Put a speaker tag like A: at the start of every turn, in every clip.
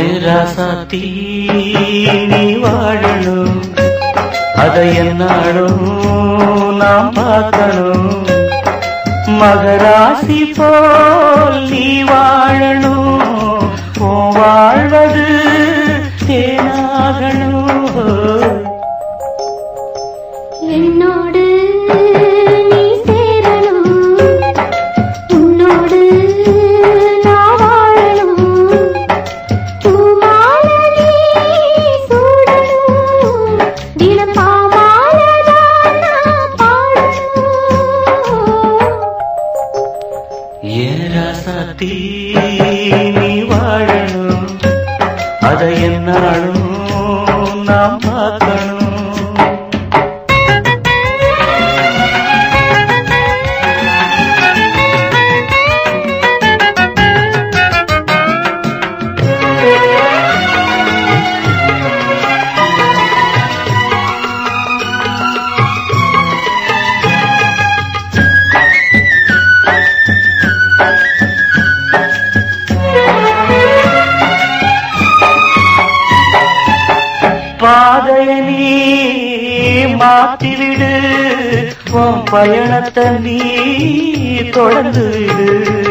A: ராசாத்தி நீ வாழணும். அதை என்னாலும் நாம் பார்க்கணும். மகராசி போல் நீ வாழணும் உன் வாழ்வது தேனாகணும்.
B: என்னோடு
A: ஏன் நீ வாழணும். அதை என்னாலும் நாம் பார்க்கணும். மாத்திவிடு உன் பயணத்தை நீ தொடர்ந்து விடு.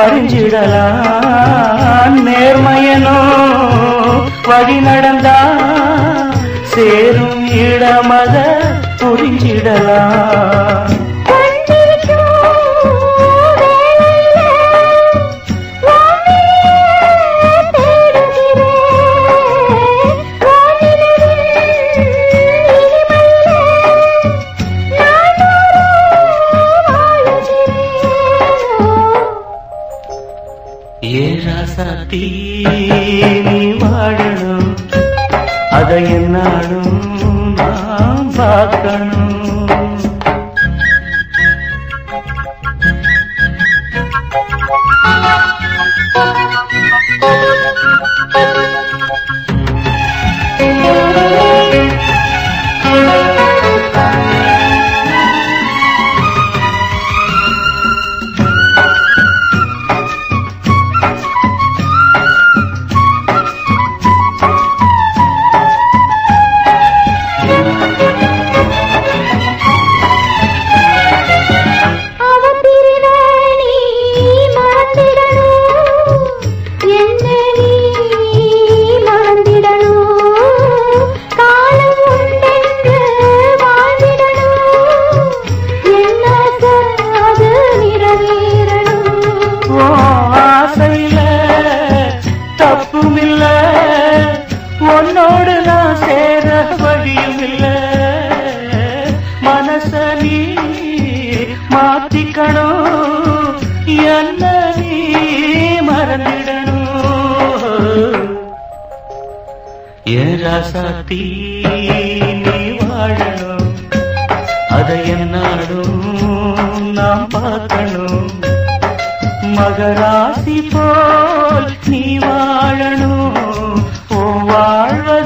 A: அறிஞ்சிடலாம். நேர்மையனோ வழி நடந்தா சேரும் இடமத புரிஞ்சிடலாம். ஏராசாத்தி நீ வாழணும். அதை என்னாலும் நாம் பார்க்கணும். உன்னோடு நான் சேர வழியும் இல்ல மனச நீ மாத்திக்கணும் என்ன நீ மறந்திடணும் ஏன் ராசாத்தி நீ வாழணும் அதை என்னாலும் நாம் பார்க்கணும் மகராசி போல் நீ வாழணும் ஓ